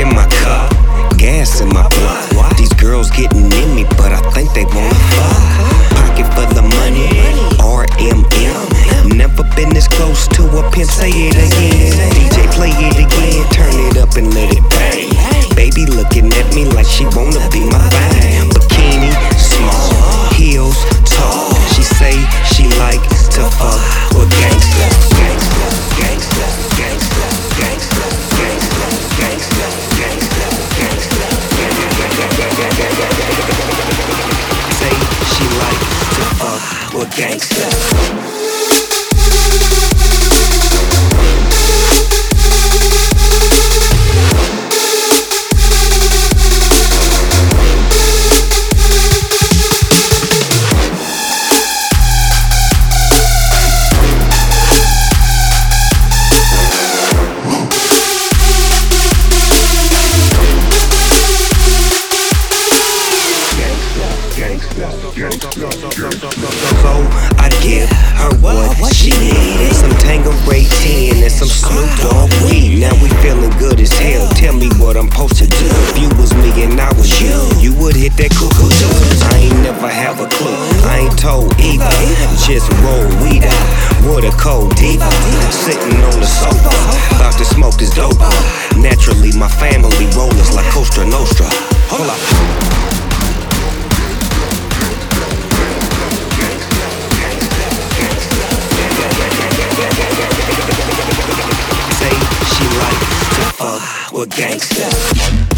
my cup, gas in my blood. These girls getting in me, but I think they wanna fuck. Pocket full of money, RMM. Never been this close to a pimp, say it again. DJ play it again, turn it up and let it bang. Baby looking at me like she wanna be my thing. Fuck with gangsters. So I give her what she needed. Some Tanqueray 10 and some Snoop Dogg weed. Now we feeling good as hell. Tell me what I'm supposed to do. If you was me and I was you, you would hit that cuckoo too. I ain't never have a clue. I ain't told either. Just roll weed up. What a cold diva. Sitting on the sofa. About to smoke this dope. Naturally, my family rollers like Cosa Nostra. Hold up. We're gangsters.